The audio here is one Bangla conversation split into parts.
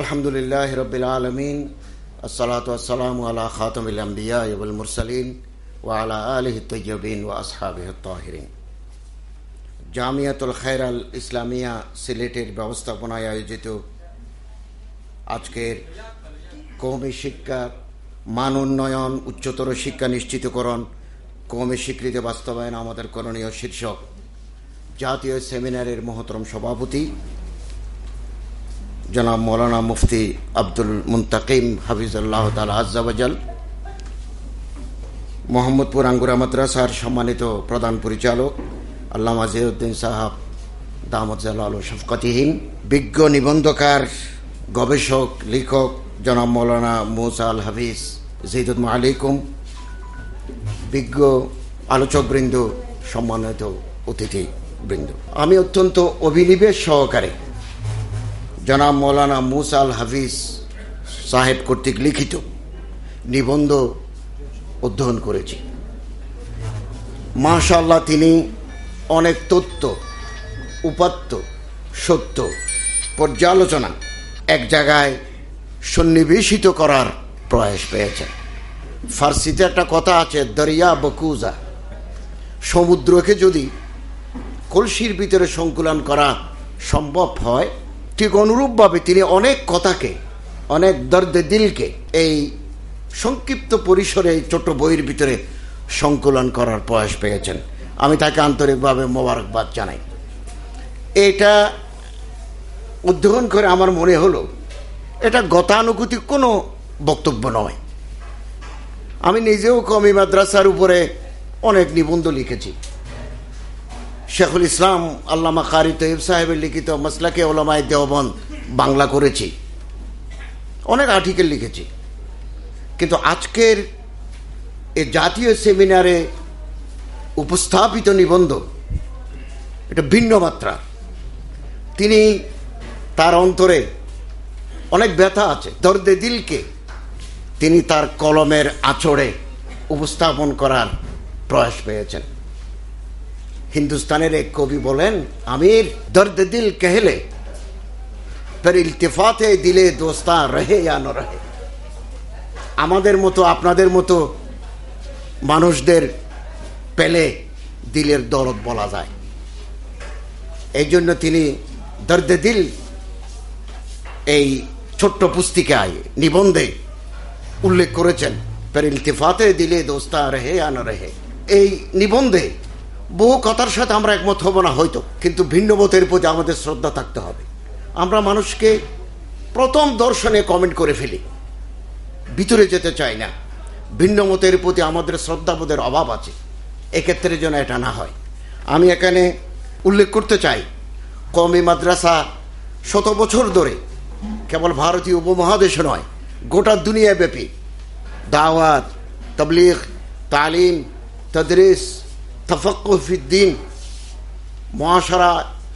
আলহামদুলিল্লাহ রবিল আলমিন, আসসালাত আসসালাম আলা খাতমিল মুরসালিন ও আলা আলহি তৈয়বিন ও আসহাবিহ তাহিরিন। জামিয়াতুল খায়র আল ইসলামিয়া সিলেটের ব্যবস্থাপনায় আয়োজিত আজকের কৌমি শিক্ষা মান উন্নয়ন, উচ্চতর শিক্ষা নিশ্চিতকরণ কৌমি স্বীকৃতি বাস্তবায়ন আমাদের করণীয় শীর্ষক জাতীয় সেমিনারের মহতরম সভাপতি জনাব মৌলানা মুফতি আব্দুল মুন্তাকিম হাফিজুল্লাহ তাল আজাল মোহাম্মদপুর আঙ্গুরা মাদ্রাসার সম্মানিত প্রধান পরিচালক আল্লামা জিউদ্দিন সাহাব দামদ জালাল শফকতিহীন, বিজ্ঞ নিবন্ধকার, গবেষক, লেখক জনাব মৌলানা মুসা হাফিজ জিদুদ আলাইকুম বিজ্ঞ আলোচকবৃন্দ, সম্মানিত অতিথি বৃন্দ আমি অত্যন্ত অভিনিবেশ সহকারে জনাব মৌলানা মুসাল হাফিজ সাহেব কর্তৃক লিখিত নিবন্ধ অধ্যয়ন করেছি। মাশাল্লাহ তিনি অনেক তত্ত্ব উপাত্ত, সত্য পর্যালোচনা এক জায়গায় সন্নিবেশিত করার প্রয়াস পেয়েছেন। ফার্সিতে একটা কথা আছে, দরিয়া বকুজা সমুদ্রকে যদি কলসির ভিতরে সংকুলন করা সম্ভব হয় ঠিক অনুরূপভাবে তিনি অনেক কথাকে, অনেক দর্দে দিলকে এই সংক্ষিপ্ত পরিসরে এই ছোট বইয়ের ভিতরে সংকলন করার প্রয়াস পেয়েছেন। আমি তাকে আন্তরিকভাবে মোবারকবাদ জানাই। এটা অধ্যয়ন করে আমার মনে হলো, এটা গতানুগতিক কোনো বক্তব্য নয়। আমি নিজেও কমি মাদ্রাসার উপরে অনেক নিবন্ধ লিখেছি। শেখুল ইসলাম আল্লামা কারি তৈব সাহেবের লিখিত মসলাকে ওলামায় দেওবন্দ বাংলা করেছি। অনেক আর্টিকেল লিখেছি। কিন্তু আজকের এ জাতীয় সেমিনারে উপস্থাপিত নিবন্ধ, এটা ভিন্ন মাত্রা। তিনি তার অন্তরে অনেক ব্যথা আছে, দর্দে দিলকে তিনি তার কলমের আচড়ে উপস্থাপন করার প্রয়াস পেয়েছেন। হিন্দুস্তানের এক কবি বলেন, আমির দর্দ দিল কেহলে, ফের ইলতিফাতে দিলে দোস্তা রহে या ন রহে। আমাদের মতো, আপনাদের মতো মানুষদের পেলে দিলের দরদ বলা যায়। এই জন্য তিনি দর্দে দিল এই ছোট্ট পুস্তিকায় নিবন্ধে উল্লেখ করেছেন, ফের ইলতিফাতে দিলে দোস্তা রহে या ন রহে। এই নিবন্ধে বহু কথার সাথে আমরা একমত হব না হয়তো, কিন্তু ভিন্ন মতের প্রতি আমাদের শ্রদ্ধা থাকতে হবে। আমরা মানুষকে প্রথম দর্শনে কমেন্ট করে ফেলি। ভিতরে যেতে চাই না। ভিন্ন মতের প্রতি আমাদের শ্রদ্ধাবোধের অভাব আছে। এক্ষেত্রে যেন এটা না হয়। আমি এখানে উল্লেখ করতে চাই কমি মাদ্রাসা শত বছর ধরে কেবল ভারতীয় উপমহাদেশে নয়, গোটা দুনিয়াব্যাপী। দাওয়াত, তবলিগ, তালিম, তদরিস তফকুফিদ্দিন মহাসারা,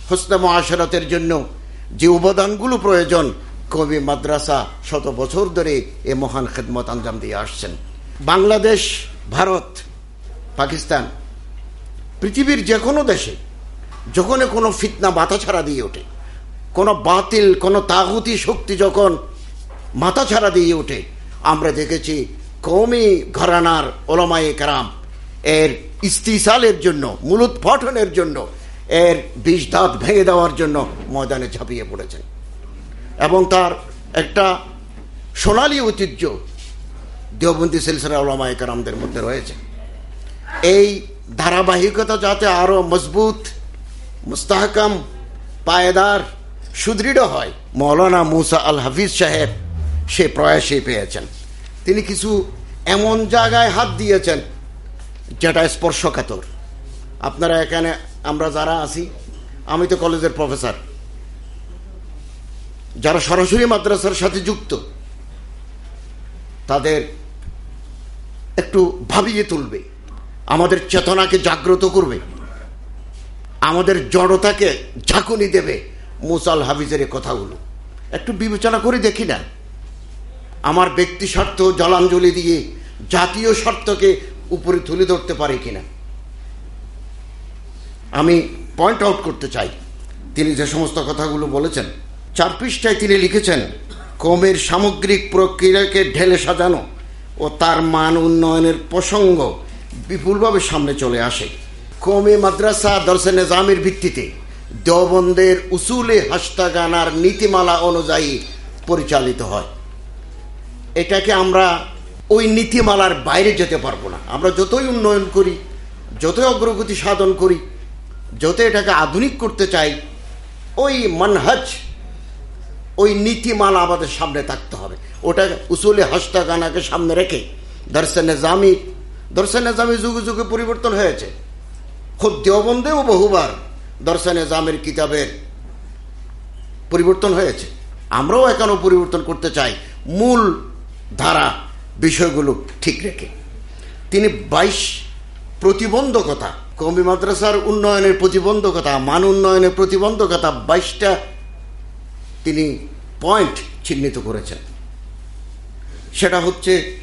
হোসনে মহাসারাতের জন্য যে উপাদানগুলো প্রয়োজন, কবি, মাদ্রাসা শত বছর ধরে এ মহান খেদমত আঞ্জাম দিয়ে আসছেন। বাংলাদেশ, ভারত, পাকিস্তান, পৃথিবীর যে কোনো দেশে যখন কোনো ফিতনা মাথা ছাড়া দিয়ে ওঠে, কোনো বাতিল, কোনো তাগুতি শক্তি যখন মাথা ছাড়া দিয়ে ওঠে, আমরা দেখেছি কৌমি ঘরানার ওলমায়ে কারাম এর ইস্তিসালের জন্য মূলত মূলোৎপাটনের জন্য, এর বিষ দাঁত ভেঙে দেওয়ার জন্য ময়দানে ঝাঁপিয়ে পড়েছেন। এবং তার একটা সোনালি ঐতিহ্য দেওবন্দি সিলসিলা ওলামায় কারামদের মধ্যে রয়েছে। এই ধারাবাহিকতা যাতে আরও মজবুত, মুস্তাহকাম, পায়েদার, সুদৃঢ় হয়, মৌলানা মুসা আল হাফিজ সাহেব সে প্রয়াসই পেয়েছেন। তিনি কিছু এমন জায়গায় হাত দিয়েছেন যেটা স্পর্শকাতর। আপনারা এখানে, আমরা যারা আছি, আমি তো কলেজের প্রফেসর। যারা সরাসরি মাদ্রাসার সাথে যুক্ত, তাদের একটু ভাবিয়ে তুলবে, আমাদের চেতনাকে জাগ্রত করবে, আমাদের জড়তাকে ঝাঁকুনি দেবে মুসাল হাফিজের কথাগুলো। একটু বিবেচনা করে দেখি না। আমার ব্যক্তি স্বার্থ জলাঞ্জলি দিয়ে জাতীয় স্বার্থকে উপরে তুলে ধরতে পারে কিনা। আমি পয়েন্ট আউট করতে চাই। তিনি যে সমস্ত কথাগুলো বলেছেন, চার পৃষ্ঠায় তিনি লিখেছেন, কমের সামগ্রিক প্রক্রিয়াকে ঢেলে সাজানো ও তার মান উন্নয়নের প্রসঙ্গ বিপুলভাবে সামনে চলে আসে। কমে মাদ্রাসা দর্শে নিজামের ভিত্তিতে দেওবন্দের উসুলে হাস্তাগানার নীতিমালা অনুযায়ী পরিচালিত হয়। এটাকে আমরা ওই নীতিমালার বাইরে যেতে পারব না। আমরা যতই উন্নয়ন করি, যতই অগ্রগতি সাধন করি যত এটাকে আধুনিক করতে চাই, ওই মানহাজ, ওই নীতিমালা আমাদের সামনে থাকতে হবে। ওটা উসুলে হস্তাগানাকে সামনে রেখে দর্শন জামি দর্শন জামি যুগে যুগে পরিবর্তন হয়েছে। খুব দেওবন্দেও বহুবার দর্শনে জামের কিতাবের পরিবর্তন হয়েছে। আমরাও এখনও পরিবর্তন করতে চাই। মূল ধারা বিষয়গুলো ঠিক রেখে। তিনি বাইশ প্রতিবন্ধকতা কমি মাদ্রাসার উন্নয়নের প্রতিবন্ধকতা, মান উন্নয়নের প্রতিবন্ধকতা, বাইশটা তিনি পয়েন্ট চিহ্নিত করেছেন। সেটা হচ্ছে,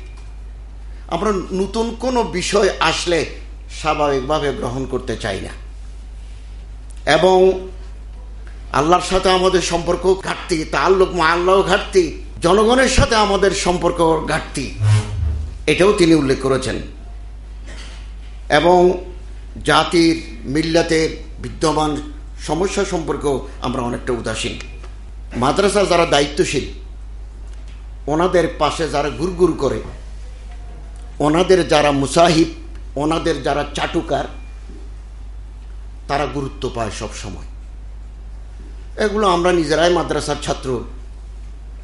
আমরা নতুন কোনো বিষয় আসলে স্বাভাবিকভাবে গ্রহণ করতে চাই না। এবং আল্লাহর সাথে আমাদের সম্পর্ক ঘাটতি তাল্লুক আল্লাহ ঘাটতি জনগণের সাথে আমাদের সম্পর্ক ঘাটতি, এটাও তিনি উল্লেখ করেছেন। এবং জাতির, মিল্লাতের বিদ্যমান সমস্যা সম্পর্কেও আমরা অনেকটা উদাসীন। মাদ্রাসা যারা দায়িত্বশীল, ওনাদের পাশে যারা গুরগুর করে, ওনাদের যারা মুসাহিব, ওনাদের যারা চাটুকার, তারা গুরুত্ব পায় সব সময় এগুলো আমরা নিজেরাই মাদ্রাসার ছাত্র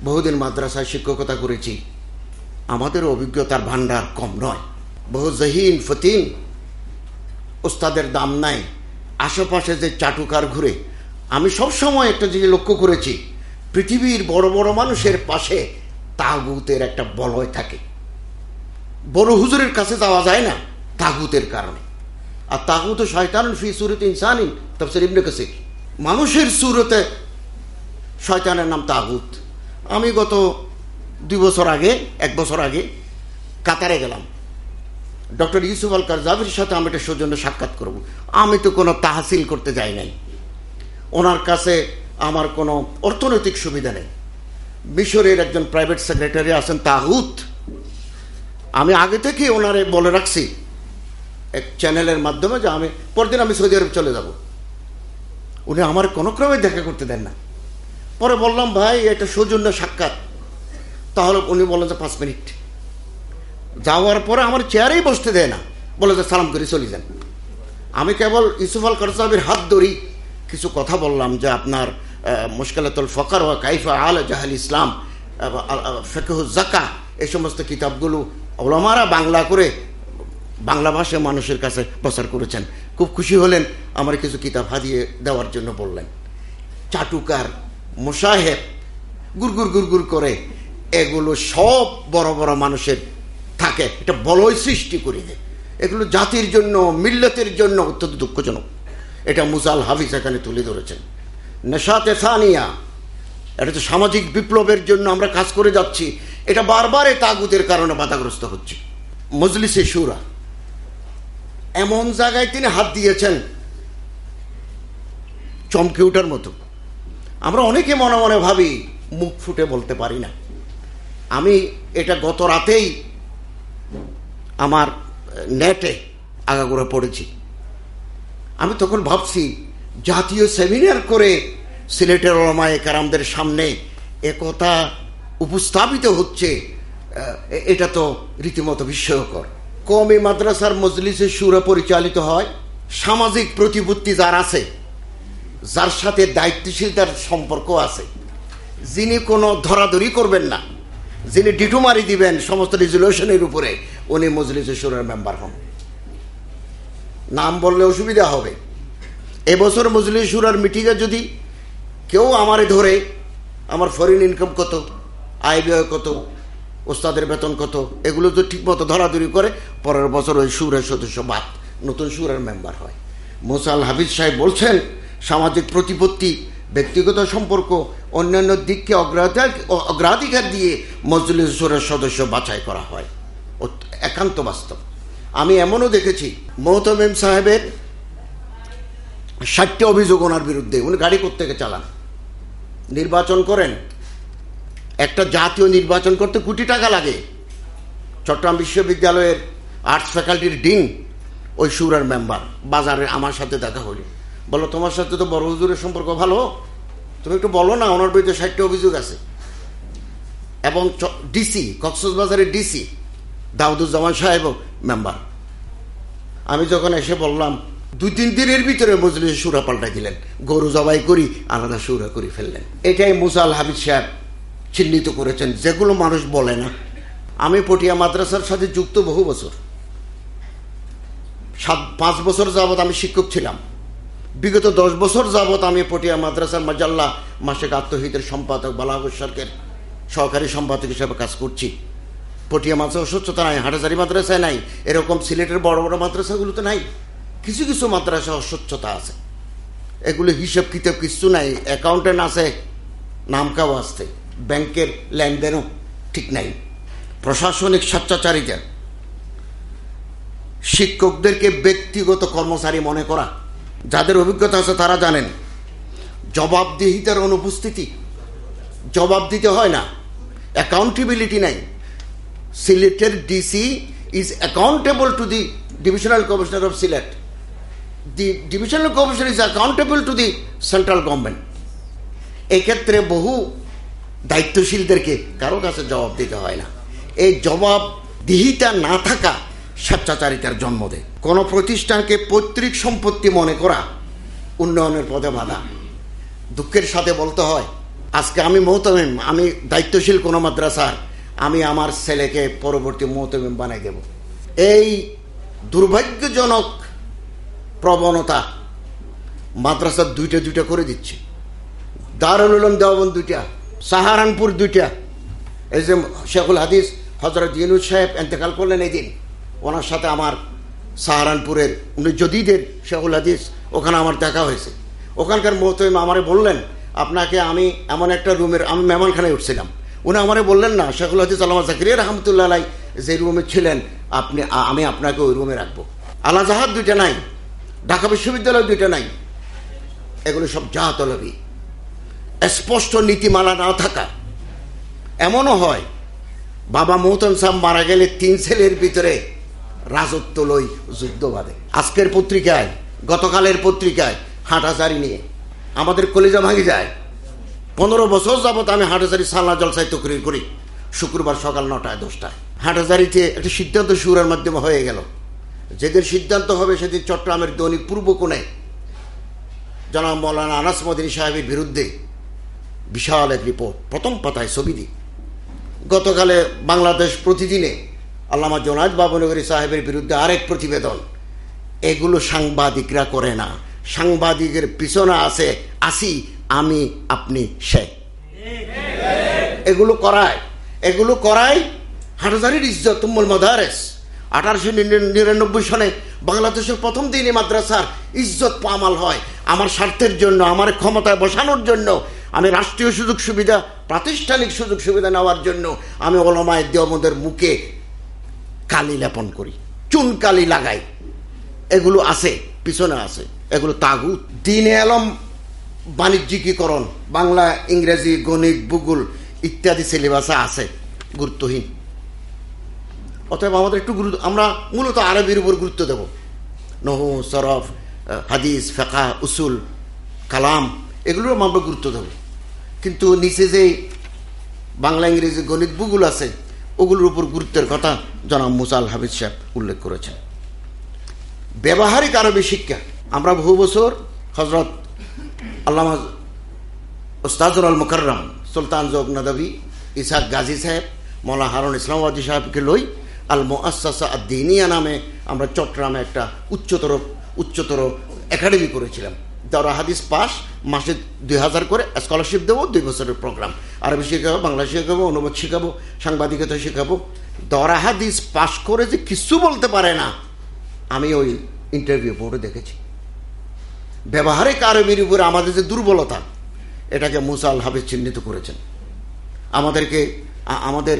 বহুদিন মাদ্রাসায় শিক্ষকতা করেছি। আমাদের অভিজ্ঞতার ভাণ্ডার কম নয়। বহু জহিন, ফতিন ওস্তাদের দাম নাই। আশেপাশে যে চাটুকার ঘুরে, আমি সব সময় একটা জিনিস লক্ষ্য করেছি, পৃথিবীর বড় বড় মানুষের পাশে তাগুতের একটা বলয় থাকে। বড় হুজুরের কাছে যাওয়া যায় না তাগুতের কারণে। আর তাগুত শয়তান ফি সুরত ইনসানি তফসির ইবনে কাসির। মানুষের সুরতে শয়তানের নাম তাগুত। আমি গত দুই বছর আগে, এক বছর আগে কাতারে গেলাম। ডক্টর ইউসুফ আল কারজাবির সাথে আমি একটা সৌজন্য সাক্ষাৎ করব। আমি তো কোনো তাহাসিল করতে যাই নাই। ওনার কাছে আমার কোনো অর্থনৈতিক সুবিধা নেই। মিশরের একজন প্রাইভেট সেক্রেটারি আছেন তাহুত। আমি আগে থেকে ওনারে বলে রাখছি এক চ্যানেলের মাধ্যমে যে আমি, পরদিন আমি সৌদি আরব চলে যাব। উনি আমার কোনো ক্রমে দেখা করতে দেন না। পরে বললাম, ভাই, এটা সৌজন্য সাক্ষাৎ। তাহলে উনি বললেন যে, পাঁচ মিনিট। যাওয়ার পরে আমার চেয়ারেই বসতে দেয় না। বলে যে, সালাম করে, চলে যান। আমি কেবল ইউসুফ আল করসাবির হাত ধরি, কিছু কথা বললাম যে, আপনার মুশকিলাতুল ফকর ও কাইফা আল জাহাল ইসলাম জাকা এই সমস্ত কিতাবগুলো ওলামারা বাংলা করে বাংলা ভাষায় মানুষের কাছে প্রচার করেছেন। খুব খুশি হলেন, আমার কিছু কিতাব হাদিয়ে দেওয়ার জন্য বললেন। চাটুকার মোসাহেব গুরগুর গুরগুর করে এগুলো সব বড় বড় মানুষের থাকে। এটা বলয় সৃষ্টি করে দেয়। এগুলো জাতির জন্য, মিল্লতের জন্য অত্যন্ত দুঃখজনক। এটা মুসাল হাফিজ এখানে তুলে ধরেছেন। নেশাতে সানিয়া, এটা তো সামাজিক বিপ্লবের জন্য আমরা কাজ করে যাচ্ছি। এটা বারবার এই তাগুতের কারণে বাধাগ্রস্ত হচ্ছে। মজলিসে সুরা। এমন জায়গায় তিনি হাত দিয়েছেন, চমকে ওঠার মতো। আমরা অনেকে মনে মনে ভাবি, মুখ ফুটে বলতে পারি না। আমি এটা গত রাতেই আমার নেটে আগাগোড়া পড়েছি। আমি তখন ভাবছি, জাতীয় সেমিনার করে সিলেটের ওলামায় কারামদের সামনে একথা উপস্থাপিত হচ্ছে এটা তো রীতিমতো বিস্ময়কর। কমে মাদ্রাসার মজলিসে সুরে পরিচালিত হয়, সামাজিক প্রতিপত্তি যার আছে যার সাথে দায়িত্বশীলতার সম্পর্ক আছে, যিনি কোনো ধরাধরি করবেন না, যিনি ডিটুমারি দিবেন সমস্ত রেজুলেশনের উপরে, উনি মজলিসে সুরের মেম্বার হন। নাম বললে অসুবিধা হবে। এবছর মজলিস সুরার মিটিংয়ে যদি কেউ আমারে ধরে, আমার ফরেন ইনকাম কত, আয় ব্যয় কত, ওস্তাদের বেতন কত, এগুলো যদি ঠিকমতো ধরাধরি করে, পরের বছর ওই সুরের সদস্য বাদ, নতুন সুরের মেম্বার হয়। মোসাল হাফিজ সাহেব বলছেন সামাজিক প্রতিপত্তি, ব্যক্তিগত সম্পর্ক, অন্যান্য দিককে অগ্রাধিকার অগ্রাধিকার দিয়ে মজলিস সুরের সদস্য বাছাই করা হয়। একান্ত বাস্তব। আমি এমনও দেখেছি মহতমেম সাহেবের ষাটটি অভিযোগ ওনার বিরুদ্ধে। উনি গাড়ি করতে চালান? নির্বাচন করেন। একটা জাতীয় নির্বাচন করতে কোটি টাকা লাগে। চট্টগ্রাম বিশ্ববিদ্যালয়ের আর্টস ফ্যাকাল্টির ডিন, ওই সুরার মেম্বার। বাজারে আমার সাথে দেখা হলো। বলো, তোমার সাথে তো বড় হুজুরের সম্পর্ক ভালো। তুমি একটু বলো না, ওনার বিরুদ্ধে ষাটটা অভিযোগ আছে। এবং ডিসি কক্সবাজারের ডিসি দাউদুজ্জামান সাহেব মেম্বার। আমি যখন এসে বললাম, দুই, তিন দিনের ভিতরে মজলিসে সুরা পাল্টা দিলেন। গরু জবাই করি, আলাদা সুরা করে ফেললেন। এটাই মুসাল হাবিজ সাহেব চিহ্নিত করেছেন, যেগুলো মানুষ বলে না। আমি পটিয়া মাদ্রাসার সাথে যুক্ত বহু বছর। সাত, পাঁচ বছর যাবৎ আমি শিক্ষক ছিলাম। বিগত দশ বছর যাবৎ আমি পটিয়া মাদ্রাসার মাজাল্লা মাসিক আত্মহিতের সম্পাদক বালাহুর সরকার সহকারী সম্পাদক হিসেবে কাজ করছি। পটিয়া মাদ্রাসা অস্বচ্ছতা নাই হাটাজারি মাদ্রাসায় নাই, এরকম সিলেটের বড় বড় মাদ্রাসাগুলোতে নাই, কিছু কিছু মাদ্রাসা অস্বচ্ছতা আছে। এগুলো হিসাব কিতাব কিছু নাই, অ্যাকাউন্টেন্ট আছে, নামকাও আসতে ব্যাংকের লেনদেনও ঠিক নাই। প্রশাসনিক স্বেচ্ছাচারিতা, শিক্ষকদেরকে ব্যক্তিগত কর্মচারী মনে করা যাদের অভিজ্ঞতা আছে তারা জানেন। জবাবদিহিতার অনুপস্থিতি। জবাব দিতে হয় না। অ্যাকাউন্টেবিলিটি নাই। সিলেটের DC is accountable to the divisional commissioner of Sylhet the divisional commissioner is accountable to the central government এক্ষেত্রে বহু দায়িত্বশীলদেরকে কারও কাছে জবাব দিতে হয় না। এই জবাবদিহিতা না থাকা স্বেচ্ছাচারিতার জন্ম দেয়। কোনো প্রতিষ্ঠানকে পৈতৃক সম্পত্তি মনে করা উন্নয়নের পথে বাধা। দুঃখের সাথে বলতে হয়, আজকে আমি মৌতমিম আমি দায়িত্বশীল কোনো মাদ্রাসার, আমি আমার ছেলেকে পরবর্তী মৌতমিম বানাই দেব। এই দুর্ভাগ্যজনক প্রবণতা মাদ্রাসার দুইটা দুইটা করে দিচ্ছে। দারুল উলুম দেওয়াবন দুইটা, সাহারানপুর দুইটা। এই যে শেখুল হাদিস হজরত ইউনুস সাহেব এন্তেকাল করলেন এই দিন। ওনার সাথে আমার সাহারানপুরের, উনি যদিদের শেখুল হাদিস, ওখানে আমার দেখা হয়েছে। ওখানকার মহতমিম আমারে বললেন, আপনাকে আমি এমন একটা রুমের, আমি মেহমানখানায় উঠছিলাম। উনি আমারে বললেন, না, শেখুল হাদিস আল্লামা জাকিরিয়া রহমতুল্লাহ যে রুমে ছিলেন, আপনি আমি আপনাকে ওই রুমে রাখব। আল্লাহ জাহাদ দুইটা নাই, ঢাকা বিশ্ববিদ্যালয় দুইটা নাই। এগুলো সব জাহাতলবি স্পষ্ট নীতিমালা না থাকা। এমনও হয়, বাবা মৌতম সাহ মারা গেলে তিন ছেলের ভিতরে রাজত্ব লই যুদ্ধ বাঁধে আজকের পত্রিকায়, গতকালের পত্রিকায় হাঁটাচারি নিয়ে আমাদের কলিজা ভাঙি যায়। পনেরো বছর যাবত আমি হাঁটাচারি সাল্লা জলসাই তকরির করি, শুক্রবার সকাল নটায়, দশটায়। হাঁটাচারিতে একটা সিদ্ধান্ত সুরের মাধ্যমে হয়ে গেল। যেদিন সিদ্ধান্ত হবে সেদিন চট্টগ্রামের দৈনিক পূর্ব কোণে জনাব মৌলানা আনাস মদিনী সাহেবের বিরুদ্ধে বিশাল এক রিপোর্ট, প্রথম পাতায় ছবি দিই। গতকালে বাংলাদেশ প্রতিদিনে আল্লামা জোনায়দ বাবনগরী সাহেবের বিরুদ্ধে আরেক প্রতিবেদন। এগুলো সাংবাদিকরা করে না। সাংবাদিকের পিছনে আছে, আসি, আমি, আপনি, সে। এগুলো করায়। এগুলো করায় হাটাজারির ইজ্জত তুম্মল মাদারেস। আঠারোশো নিরানব্বই সনে বাংলাদেশের প্রথম দিনে মাদ্রাসার ইজ্জত পামাল হয়। আমার স্বার্থের জন্য, আমার ক্ষমতায় বসানোর জন্য, আমি রাষ্ট্রীয় সুযোগ সুবিধা, প্রাতিষ্ঠানিক সুযোগ সুবিধা নেওয়ার জন্য, আমি ওলমায় দেওমদের মুখে কালি লেপন করি, চুন কালি লাগাই। এগুলো আছে, পিছনে আছে, এগুলো তাগুত। দিনে আলম বাণিজ্যিকীকরণ, বাংলা, ইংরেজি, গণিত, ভূগোল ইত্যাদি সিলেবাসে আছে, গুরুত্বহীন। অতএব আমাদের একটু গুরুত্ব, আমরা মূলত আরবির উপর গুরুত্ব দেব। নহু, সরফ হাদিস ফেকা উসুল, কালাম, এগুলোর আমরা গুরুত্ব দেব। কিন্তু নিচে যে বাংলা, ইংরেজি, গণিত বুগুল আছে, ওগুলোর উপর গুরুত্বের কথা জনাব মুসাল হাফিজ সাহেব উল্লেখ করেছেন। ব্যবহারিক আরবি শিক্ষা। আমরা বহু বছর হজরত আল্লামা ওস্তাজুল আল মুকরম সুলতান জোগ নদবী, ইসাক গাজী সাহেব মৌলা হারুন ইসলামাবাদী সাহেবকে লই আল মোয়াসা দিনিয়া নামে আমরা চট্টগ্রামে একটা উচ্চতর উচ্চতর একাডেমি করেছিলাম। দরা হাদিস পাস, মাসে দুই হাজার করে স্কলারশিপ দেবো, দুই বছরের প্রোগ্রাম আরবি শেখাবো, বাংলা শেখাবো, অনুবাদ শেখাবো, সাংবাদিকতা শেখাবো দরা হাদিস পাশ করে যে কিছু বলতে পারে না, আমি ওই ইন্টারভিউ বোর্ডে দেখেছি। ব্যবহারিক আরবির উপরে আমাদের যে দুর্বলতা, এটাকে মুসাল হাবিজ চিহ্নিত করেছেন। আমাদেরকে আমাদের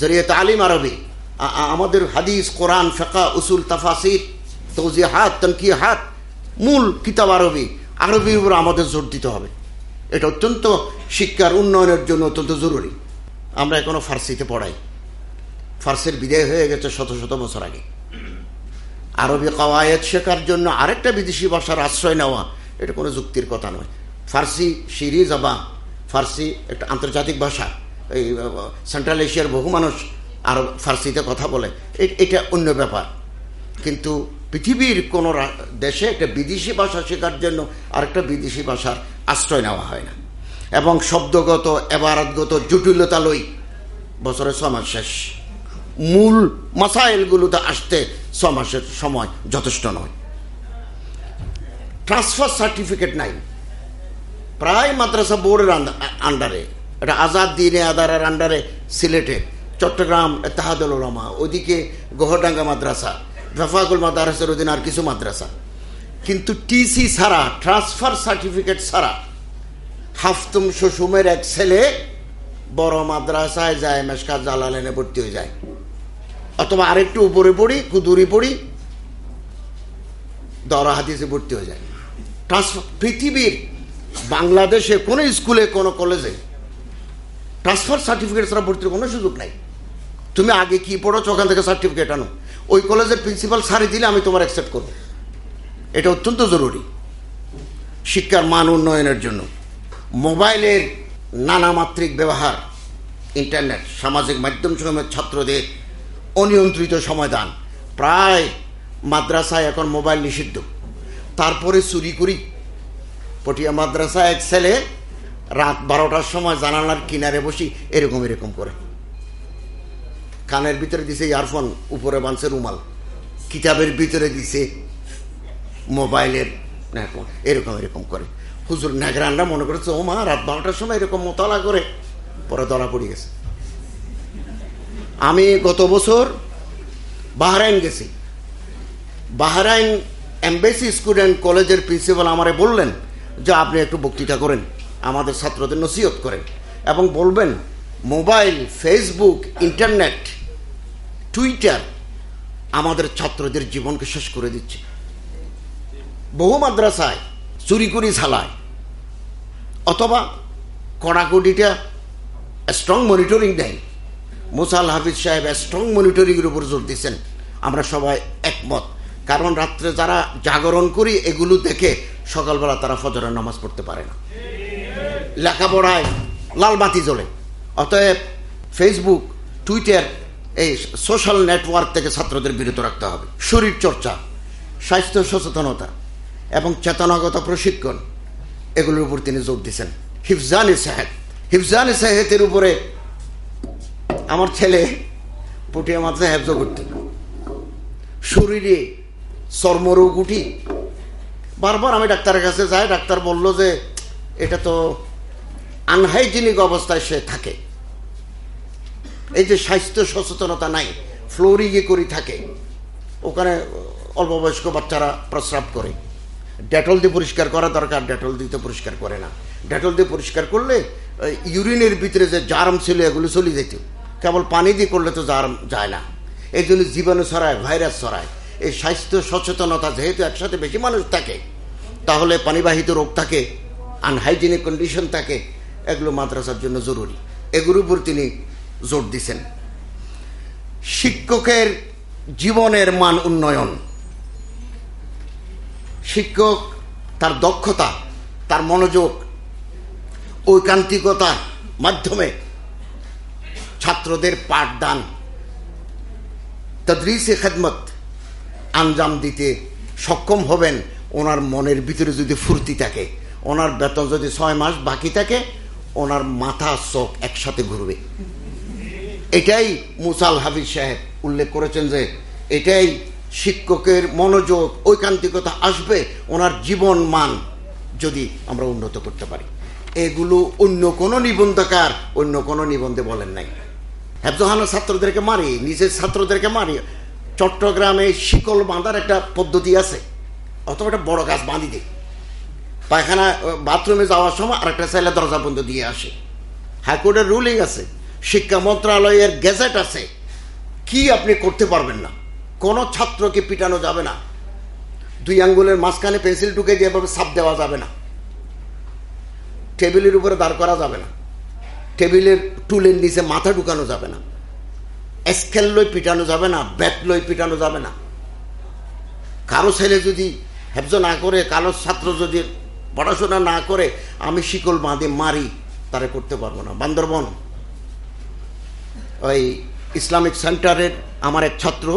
জরিয়ে তালিম আরবি আমাদের হাদিস, কোরআন ফেকা উসুল, তাফাসির তনকি হাত মূল কিতাব আরবি, আরবির উপর আমাদের জোর দিতে হবে। এটা অত্যন্ত শিক্ষার উন্নয়নের জন্য অত্যন্ত জরুরি। আমরা এখনও ফার্সিতে পড়াই। ফার্সির বিদায় হয়ে গেছে শত শত বছর আগে। আরবি কওয়ায়ত শেখার জন্য আরেকটা বিদেশি ভাষার আশ্রয় নেওয়া, এটা কোনো যুক্তির কথা নয়। ফার্সি সিরিজ বা ফার্সি একটা আন্তর্জাতিক ভাষা। এই সেন্ট্রাল এশিয়ার বহু মানুষ আর ফার্সিতে কথা বলে। এটা অন্য ব্যাপার। কিন্তু পৃথিবীর কোনো দেশে একটা বিদেশি ভাষা শেখার জন্য আরেকটা বিদেশি ভাষার আশ্রয় নেওয়া হয় না। এবং শব্দগত, এবারতগত জটিলতা লই বছরের ছ মাস শেষ। মূল মাসাইলগুলোতে আসতে ছ মাসের সময় যথেষ্ট নয়। ট্রান্সফার সার্টিফিকেট নাই। প্রায় মাদ্রাসা বোর্ডের আন্ডারে, এটা আজাদ দিনে আদারের আন্ডারে, সিলেটে, চট্টগ্রাম তাহাদুল রমা ওদিকে গহডাঙ্গা মাদ্রাসা, রফাকুল মাদ্রাসার অধীন আর কিছু মাদ্রাসা। কিন্তু টিসি ছাড়া ট্রান্সফার সার্টিফিকেট ছাড়া হাফতুম শসুমের এক ছেলে বড় মাদ্রাসায় যায় মেসকাত জালালেনে ভর্তি হয়ে যায়। অথবা আরেকটু উপরে পড়ি কুদুরি পড়ি, দরা হাদিসে ভর্তি হয়ে যায়। ট্রান্সফার পৃথিবীর, বাংলাদেশে কোনো স্কুলে, কোনো কলেজে ট্রান্সফার সার্টিফিকেট ছাড়া ভর্তির কোনো সুযোগ নাই। তুমি আগে কি পড়ো ওখান থেকে সার্টিফিকেট আনো। ওই কলেজের প্রিন্সিপাল সারি দিলে আমি তোমার অ্যাকসেপ্ট করব। এটা অত্যন্ত জরুরি। শিক্ষার মান উন্নয়নের জন্য। মোবাইলের নানা মাত্রিক ব্যবহার, ইন্টারনেট, সামাজিক মাধ্যম ছাত্রদের অনিয়ন্ত্রিত সমাধান। প্রায় মাদ্রাসায় এখন মোবাইল নিষিদ্ধ। তারপরে চুরি করি। পটিয়া মাদ্রাসা এক ছেলে রাত বারোটার সময় জানালার কিনারে বসি এরকম এরকম করে। কানের ভিতরে দিছে ইয়ারফোন, উপরে বানছে রুমাল। কিতাবের ভিতরে দিছে মোবাইলের এরকম এরকম করে। হুজুর নাগরানরা মনে করেছে ও মা রাত বারোটার সময় এরকম মোতলা করে। পরে ধরা পড়ে গেছে। আমি গত বছর বাহরাইন গেছি। বাহরাইন এমবেসি স্টুডেন্ট কলেজের প্রিন্সিপাল আমারে বললেন যে আপনি একটু বক্তৃতা করেন, আমাদের ছাত্রদের নসিহত করেন এবং বলবেন, মোবাইল, ফেসবুক, ইন্টারনেট, টুইটার আমাদের ছাত্রদের জীবনকে শেষ করে দিচ্ছে। বহু মাদ্রাসায় চুরি করি ঝালায় অথবা কড়াকড়িটা স্ট্রং মনিটরিং দেয়। মুসাল হাফিজ সাহেব স্ট্রং মনিটরিংয়ের উপর জোর দিচ্ছেন আমরা সবাই একমত। কারণ রাত্রে যারা জাগরণ করি, এগুলো দেখে সকালবেলা তারা ফজরের নামাজ পড়তে পারে না। লেখাপড়ায় লাল বাতি জ্বলে। অতএব ফেসবুক টুইটার এই সোশ্যাল নেটওয়ার্ক থেকে ছাত্রদের বিরত রাখতে হবে। শরীর চর্চা, স্বাস্থ্য সচেতনতা এবং চেতনাগত প্রশিক্ষণ, এগুলোর উপর তিনি জোর দিচ্ছেন হিফজান সাহেদ হিফজান সাহেদের উপরে আমার ছেলে পুটিয়া মাত্রা হেফজ করতে। শরীরে চর্মরোগ উঠি। বারবার আমি ডাক্তারের কাছে যাই, ডাক্তার বলল যে, এটা তো আনহাইজেনিক অবস্থায় সে থাকে। এই যে স্বাস্থ্য সচেতনতা নাই ফ্লোরিংয়ে করি থাকে, ওখানে অল্প বয়স্ক বাচ্চারা প্রস্রাব করে। ডেটল দিয়ে পরিষ্কার করা দরকার, ডেটল দিতে পরিষ্কার করে না। ডেটল দিয়ে পরিষ্কার করলে ইউরিনের ভিতরে যে জার্ম ছিল, এগুলো চলে যেত। কেবল পানি দিয়ে করলে তো জার্ম যায় না। এই জন্য জীবাণু ছড়ায়, ভাইরাস ছড়ায়। এই স্বাস্থ্য সচেতনতা যেহেতু একসাথে বেশি মানুষ থাকে, তাহলে পানিবাহিত রোগ থাকে আনহাইজেনিক কন্ডিশন থাকে, এগুলো মাদ্রাসার জন্য জরুরি। এগুলোর উপর তিনি জোর দিছেন। শিক্ষকের জীবনের মান উন্নয়ন। শিক্ষক তার দক্ষতা, তার মনোযোগ, ঐকান্তিকতার মাধ্যমে ছাত্রদের পাঠদান। তদ্রিসে খেদমত আঞ্জাম দিতে সক্ষম হবেন, ওনার মনের ভিতরে যদি ফুর্তি থাকে, ওনার বেতন যদি ছয় মাস বাকি থাকে, ওনার মাথা চোখ একসাথে ঘুরবে। এটাই মুসাল হাফিজ সাহেব উল্লেখ করেছেন যে, এটাই শিক্ষকের মনোযোগ, ঐকান্তিকতা আসবে, ওনার জীবন মান যদি আমরা উন্নত করতে পারি। এগুলো অন্য কোনো নিবন্ধকার অন্য কোনো নিবন্ধে বলেন নাই। হেফজহানা ছাত্রদেরকে মারি, নিজের ছাত্রদেরকে মারি। চট্টগ্রামে শিকল বাঁধার একটা পদ্ধতি আছে। অথবা একটা বড় গাছ বাঁধি দিই। পায়খানা বাথরুমে যাওয়ার সময় আরেকটা ছেলে দরজা বন্ধ দিয়ে আসে। হাইকোর্টের রুলিং আছে। শিক্ষা মন্ত্রণালয়ের গেজেট আছে। কি আপনি করতে পারবেন না? কোনো ছাত্রকে পিটানো যাবে না। দুই আঙ্গুলের মাঝখানে পেন্সিল ঢুকে দিয়ে এভাবে সাপ দেওয়া যাবে না। টেবিলের উপরে দাঁড় করা যাবে না। টেবিলের টুলের নিচে মাথা ঢুকানো যাবে না। স্কেল লই পিটানো যাবে না, ব্যাট লই পিটানো যাবে না। কারও ছেলে যদি হেফজ না করে, কারও ছাত্র যদি পড়াশোনা না করে, আমি শিকল বাঁধে মারি, তারা করতে পারব না। বান্দরবন, ওই ইসলামিক সেন্টারের আমার এক ছাত্র,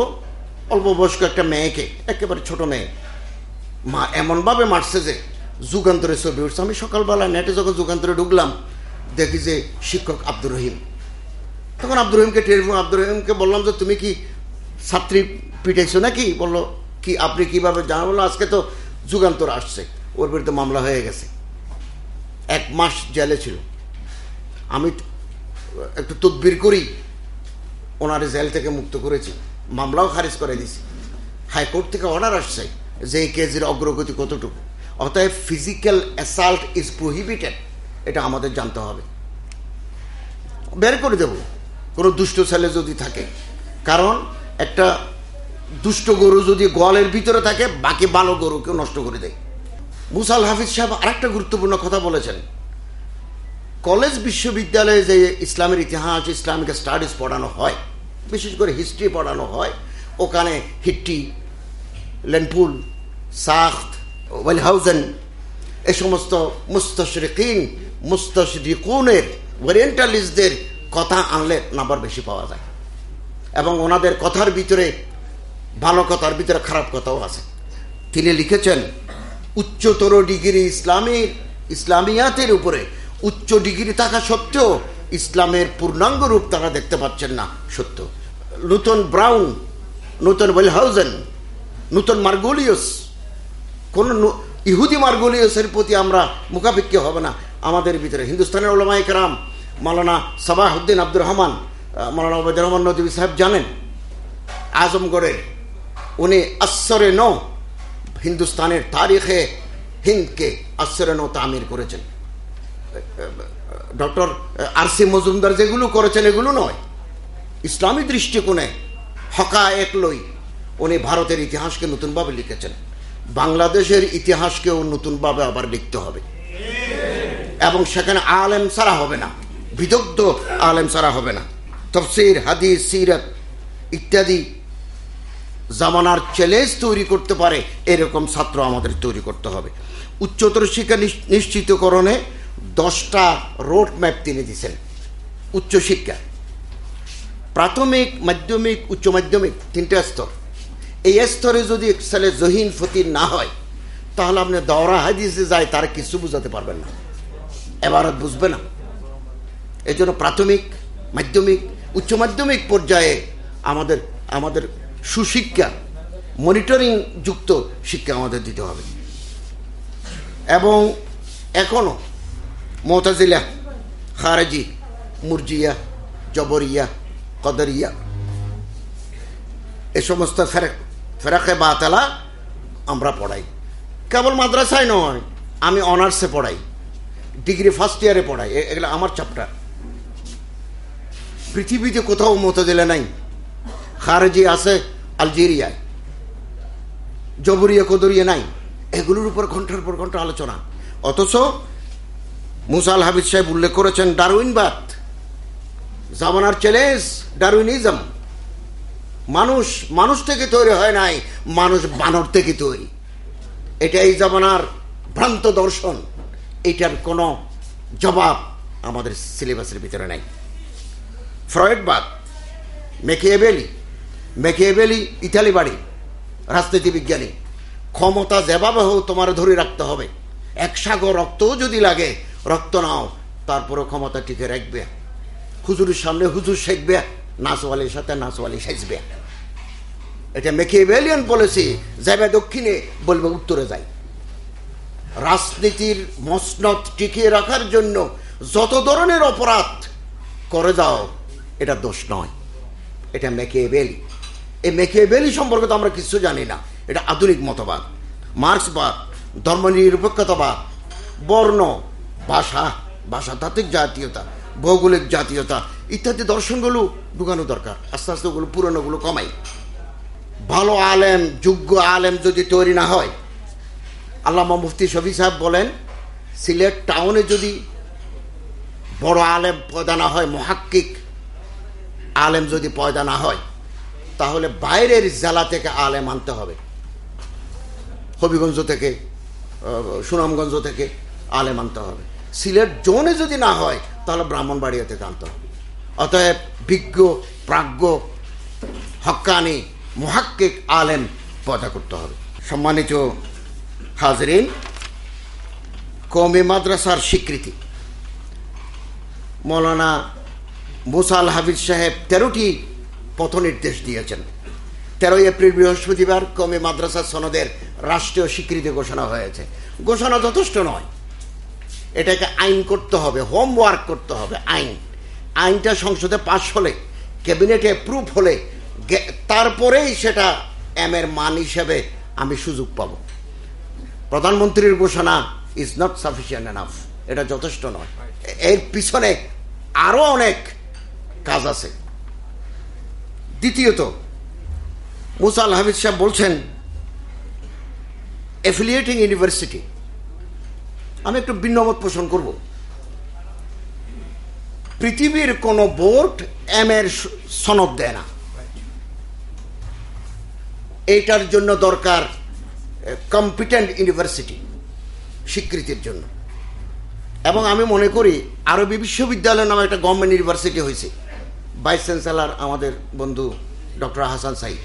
অল্প বয়স্ক একটা মেয়েকে, একেবারে ছোট মেয়ে, মা এমনভাবে মারছে যে যুগান্তরে ছবি উঠছে। আমি সকালবেলা নেটে যখন যুগান্তরে ঢুকলাম দেখি যে শিক্ষক আব্দুর রহিম। তখন আব্দুর রহিমকে টেলিফোন আব্দুর রহিমকে বললাম যে, তুমি কি ছাত্রী পিটাইছো নাকি? বলল, কি আপনি কীভাবে জানা? বলল, আজকে তো যুগান্তর আসছে, ওর বিরুদ্ধে মামলা হয়ে গেছে। এক মাস জেলে ছিল। আমি একটু তদবির করি, ওনার জেল থেকে মুক্ত করেছি, মামলাও খারিজ করে দিয়েছি হাইকোর্ট থেকে অর্ডার আসছে যে এই কেসের অগ্রগতি কতটুকু? অতএব ফিজিক্যাল অ্যাসাল্ট ইজ প্রহিবিটেড এটা আমাদের জানতে হবে। বের করে দেব। কোনো দুষ্ট ছেলে যদি থাকে, কারণ একটা দুষ্ট গরু যদি গোয়ালের ভিতরে থাকে, বাকি ভালো গরুকেও নষ্ট করে দেয়। মুসাল হাফিজ সাহেব আরেকটা গুরুত্বপূর্ণ কথা বলেছেন। কলেজ বিশ্ববিদ্যালয়ে যে ইসলামের ইতিহাস, ইসলামিক স্টাডিজ পড়ানো হয়, বিশেষ করে হিস্ট্রি পড়ানো হয়, ওখানে হিট্টি, লেনপুল, সাখত, ওয়েলহাউজেন, এ সমস্ত মুস্তশরিকিন মুস্তশরিকুনের, ওরিয়েন্টালিস্টদের কথা আনলে নাম্বার বেশি পাওয়া যায়। এবং ওনাদের কথার ভিতরে, ভালো কথার ভিতরে খারাপ কথাও আছে। তিনি লিখেছেন, উচ্চতর ডিগ্রি ইসলামের, ইসলামিয়াতের উপরে, উচ্চ ডিগ্রি থাকা সত্ত্বেও ইসলামের পূর্ণাঙ্গ রূপ তারা দেখতে পাচ্ছেন না, সত্য। নূতন ব্রাউন, নূতন ওয়েলহাউজেন, নূতন মার্গোলিয়াস কোন ইহুদি মার্গোলিয়াসের প্রতি আমরা মুখাপেক্ষি হবে না। আমাদের ভিতরে। হিন্দুস্তানের ওলামাই কারাম মালানা সাবাহুদ্দিন আব্দুর রহমান মালানা ওবায়দুর রহমান নদী সাহেব জানেন আজমগড়ের উনি আশ্বরে ন হিন্দুস্তানের তারিখে হিন্দকে আশ্বরে ন তামির করেছেন। ডক্টর আর সি মজুমদার যেগুলো করেছেন এগুলো নয়। ইসলামী দৃষ্টিকোণে হকা এক লই উনি ভারতের ইতিহাসকে নতুনভাবে লিখেছেন। বাংলাদেশের ইতিহাসকেও নতুনভাবে আবার লিখতে হবে। এবং সেখানে আলেম সারা হবে না, বিদগ্ধ আলেম সারা হবে না। তফসির, হাদিস, সিরত ইত্যাদি জামানার চ্যালেঞ্জ তৈরি করতে পারে, এরকম ছাত্র আমাদের তৈরি করতে হবে। উচ্চতর শিক্ষা নিশ্চিতকরণে দশটা রোড ম্যাপ তিনি দিয়েছেন উচ্চশিক্ষা প্রাথমিক, মাধ্যমিক, উচ্চ মাধ্যমিক, তিনটা স্তর। এই স্তরে যদি ছেলে জহিন ফতির না হয়, তাহলে আপনি দৌড়া হাদিসে যায়, তারা কিছু বুঝাতে পারবেন না। এবারত বুঝবে না। এই জন্য প্রাথমিক, মাধ্যমিক, উচ্চ মাধ্যমিক পর্যায়ে আমাদের আমাদের সুশিক্ষা মনিটরিং যুক্ত শিক্ষা আমাদের দিতে হবে। এবং এখনও মোতাজিলা, খারেজি, মুরজিয়া, জবরিয়া, কদরিয়া, এ সমস্ত ফেরাক ফেরাকে বাতালা আমরা পড়াই। কেবল মাদ্রাসায় নয়, আমি অনার্সে পড়াই। ডিগ্রি ফার্স্ট ইয়ারে পড়াই এগুলো আমার চ্যাপ্টার পৃথিবীতে কোথাও মতো দিলে নাই। খারেজি আছে আলজেরিয়ায়। জবরিয়া কদরিয়া নাই। এগুলোর উপর ঘণ্টার পর ঘণ্টা আলোচনা। অথচ মুসাল হাবিদ সাহেব উল্লেখ করেছেন ডারউইনবাদ জামানার চ্যালেঞ্জ, ডারউইনিজম। মানুষ মানুষ থেকে তৈরি হয় নাই, মানুষ বানর থেকে তৈরি। এটা এই জামানার ভ্রান্ত দর্শন। এটার কোনো জবাব আমাদের সিলেবাসের ভিতরে নাই। ফ্রয়েডবাদ মেকিয়েবেলি মেকিয়েবেলি ইতালি বাড়ি, রাজনীতি বিজ্ঞানী, ক্ষমতা যেভাবে হোক তোমার ধরে রাখতে হবে, এক সাগর রক্তও যদি লাগে, রক্ত নাও তারপরে ক্ষমতা টিকে রাখবে। হুজুরের সামনে হুজুর শেখবে নাচওয়ালির সাথে নাচওয়ালি সেচবে এটা মেকিয়েবেলিয়ান পলিসি যাবে দক্ষিণে বলবে উত্তরে যাই। রাজনীতির মসনদ টিকিয়ে রাখার জন্য যত ধরনের অপরাধ করে যাও, এটা দোষ নয়। এটা মেকিয়েবেলি। এই মেকিয়েবেলি সম্পর্কে তো আমরা কিছু জানি না। এটা আধুনিক মতবাদ। মার্ক্সবাদ, ধর্মনিরপেক্ষতাবাদ, বর্ণ, ভাষা, ভাষাতাত্ত্বিক জাতীয়তা, ভৌগোলিক জাতীয়তা ইত্যাদি দর্শনগুলো ঢুকানো দরকার। আস্তে আস্তে ওগুলো পুরনোগুলো কমাই। ভালো আলেম, যোগ্য আলেম যদি তৈরি না হয় আল্লামা মুফতি শফি সাহেব বলেন, সিলেট টাউনে যদি বড় আলেম পয়দা না হয়, মহাক্কিক আলেম যদি পয়দা না হয়, তাহলে বাইরের জেলা থেকে আলেম আনতে হবে। হবিগঞ্জ থেকে সুনামগঞ্জ থেকে আলেম আনতে হবে। সিলেট জোনে যদি না হয়, তাহলে ব্রাহ্মণবাড়িয়া থেকে আনতে হবে। অতএব বিজ্ঞ, প্রাজ্ঞ হক্কানি মহাক্কিক আলেম পয়দা করতে হবে। সম্মানিত হাজরিন কমে মাদ্রাসার স্বীকৃতি। মৌলানা মুসাল হাফিজ সাহেব তেরোটি পথ নির্দেশ দিয়েছেন। তেরোই এপ্রিল বৃহস্পতিবার কমে মাদ্রাসা সনদের রাষ্ট্রীয় স্বীকৃতি ঘোষণা হয়েছে। ঘোষণা যথেষ্ট নয়। এটাকে আইন করতে হবে, হোমওয়ার্ক করতে হবে, আইন। আইনটা সংসদে পাশ হলে, ক্যাবিনেটে অ্যাপ্রুভ হলে তারপরেই সেটা এম এর মান হিসেবে আমি সুযোগ পাব। প্রধানমন্ত্রীর ঘোষণা ইজ নট সাফিসিয়েন্ট এনাফ এটা যথেষ্ট নয়। এর পিছনে আরও অনেক কাজ আছে। দ্বিতীয়ত মুসাল হামিদ সাহেব বলছেন অ্যাফিলিয়েটিং ইউনিভার্সিটি আমি একটু ভিন্নমত পোষণ করব। পৃথিবীর কোন বোর্ড এম এর সনদ দেয় না। এইটার জন্য দরকার কম্পিটেন্ট ইউনিভার্সিটি স্বীকৃতির জন্য। এবং আমি মনে করি আরবি বিশ্ববিদ্যালয় নামে একটা গভর্নমেন্ট ইউনিভার্সিটি হয়েছে। ভাইস চ্যান্সেলার আমাদের বন্ধু ডক্টর হাসান সাইদ।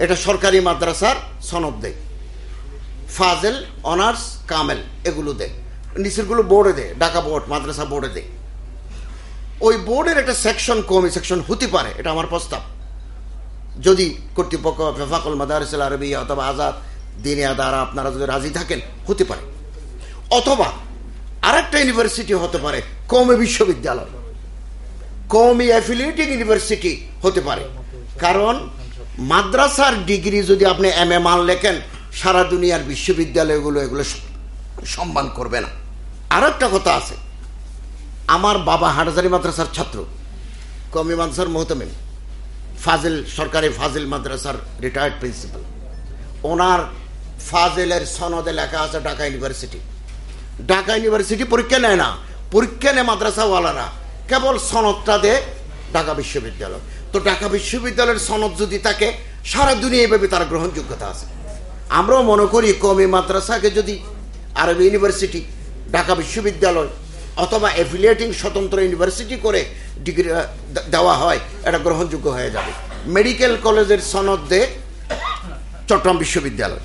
এটা সরকারি মাদ্রাসার সনদ দেয়। ফাজেল, অনার্স, কামেল এগুলো দেয়। নিচেরগুলো বোর্ডে দেয়, ঢাকা বোর্ড, মাদ্রাসা বোর্ডে দেয়। ওই বোর্ডের একটা সেকশন কমি সেকশন হতে পারে, এটা আমার প্রস্তাব। যদি কর্তৃপক্ষ ফেফাকুল মাদারিসুল আরবি অথবা আজাদ দিনে দ্বারা আপনারা যদি রাজি থাকেন, হতে পারে। অথবা আরেকটা ইউনিভার্সিটি হতে পারে কমে বিশ্ববিদ্যালয়। কমি অ্যাফিলিয়েটিং ইউনিভার্সিটি হতে পারে। কারণ মাদ্রাসার ডিগ্রি যদি আপনি এম এ মান লেখেন, সারা দুনিয়ার বিশ্ববিদ্যালয়গুলো এগুলো সম্মান করবে না। আর একটা কথা আছে, আমার বাবা হাটজারি মাদ্রাসার ছাত্র কমি মাদ্রাসার মোহতামিম ফাজিল, সরকারি ফাজিল মাদ্রাসার রিটায়ার্ড প্রিন্সিপাল ওনার ফাজিলের সনদে লেখা আছে ঢাকা ইউনিভার্সিটি। ঢাকা ইউনিভার্সিটি পরীক্ষা নেয় না। পরীক্ষা নেয় মাদ্রাসাওয়ালারা। কেবল সনদটা দেয় ঢাকা বিশ্ববিদ্যালয়। তো ঢাকা বিশ্ববিদ্যালয়ের সনদ যদি থাকে, সারা দুনিয়া এভাবে তার গ্রহণযোগ্যতা আছে। আমরাও মনে করি কমি মাদ্রাসাকে যদি আরবি ইউনিভার্সিটি, ঢাকা বিশ্ববিদ্যালয় অথবা অ্যাফিলিয়েটিং স্বতন্ত্র ইউনিভার্সিটি করে ডিগ্রি দেওয়া হয়, এটা গ্রহণযোগ্য হয়ে যাবে। মেডিকেল কলেজের সনদ দে চট্টগ্রাম বিশ্ববিদ্যালয়।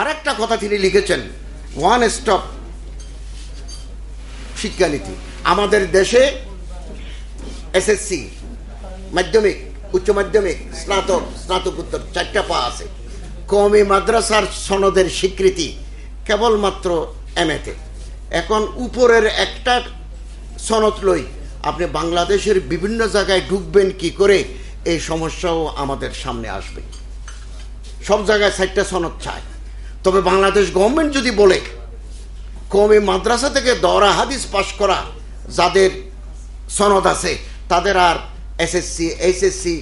আরেকটা কথা তিনি লিখেছেন ওয়ান স্টপ শিক্ষানীতি। আমাদের দেশে এসএসসি মাধ্যমিক, উচ্চ মাধ্যমিক, স্নাতক, স্নাতকোত্তর, চারটা পা আছে। কমে মাদ্রাসার সনদের স্বীকৃতি কেবলমাত্র এম এমএতে এখন উপরের একটা সনদ লই আপনি বাংলাদেশের বিভিন্ন জায়গায় ঢুকবেন কি করে, এই সমস্যাও আমাদের সামনে আসবে। সব জায়গায় চারটা সনদ চায় তবে বাংলাদেশ গভর্নমেন্ট যদি বলে কমে মাদ্রাসা থেকে দরা হাদিস পাশ করা যাদের সনদ আছে, তাদের আর এসএসসি এইচএসসি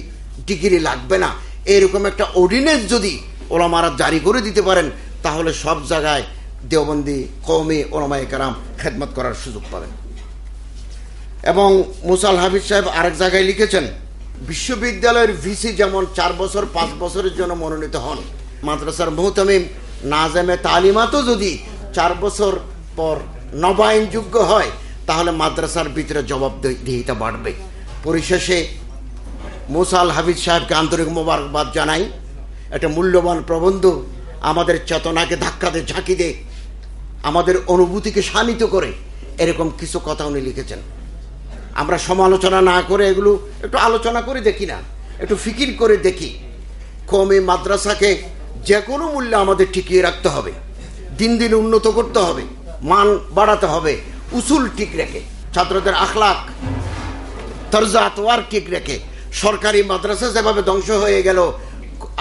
ডিগ্রি লাগবে না। এরকম একটা অর্ডিনেন্স যদি ওলামারা জারি করে দিতে পারেন, তাহলে সব জায়গায় দেওবন্দি কৌমি ওলামাই কারাম খেদমত করার সুযোগ পাবেন। এবং মুসাল হাফিজ সাহেব আরেক জায়গায় লিখেছেন, বিশ্ববিদ্যালয়ের ভিসি যেমন চার বছর, পাঁচ বছরের জন্য মনোনীত হন, মাদ্রাসার মোহতামিম নাজেমে তালিমাতও যদি চার বছর পর নবায়নযোগ্য হয়, তাহলে মাদ্রাসার ভিতরে জবাবদিহিতা বাড়বে। পরিশেষে মুসাল হাফিজ সাহেবকে আন্তরিক মোবারকবাদ জানাই। একটা মূল্যবান প্রবন্ধ আমাদের চেতনাকে ধাক্কা দিয়ে ঝাঁকি দিয়ে আমাদের অনুভূতিকে শানিত করে, এরকম কিছু কথা উনি লিখেছেন। আমরা সমালোচনা না করে এগুলো একটু আলোচনা করে দেখি না, একটু ফিকির করে দেখি। কমে মাদ্রাসাকে যে কোনো মূল্যে আমাদের টিকিয়ে রাখতে হবে। দিন দিন উন্নত করতে হবে, মান বাড়াতে হবে, উসুল ঠিক রেখে, ছাত্রদের আখলাক তরজা আতোয়ার ঠিক রেখে, সরকারি মাদ্রাসা যেভাবে ধ্বংস হয়ে গেল,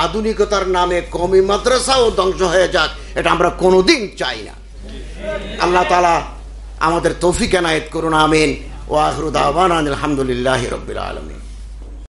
আধুনিকতার নামে কমি মাদ্রাসাও ধ্বংস হয়ে যাক, এটা আমরা কোনোদিন চাই না। আল্লাহ তালা আমাদের তৌফিক এনায়েত করুন, আমিন। ওয়াহরুদ আহবান আলহামদুলিল্লাহ রবিল আলমিন।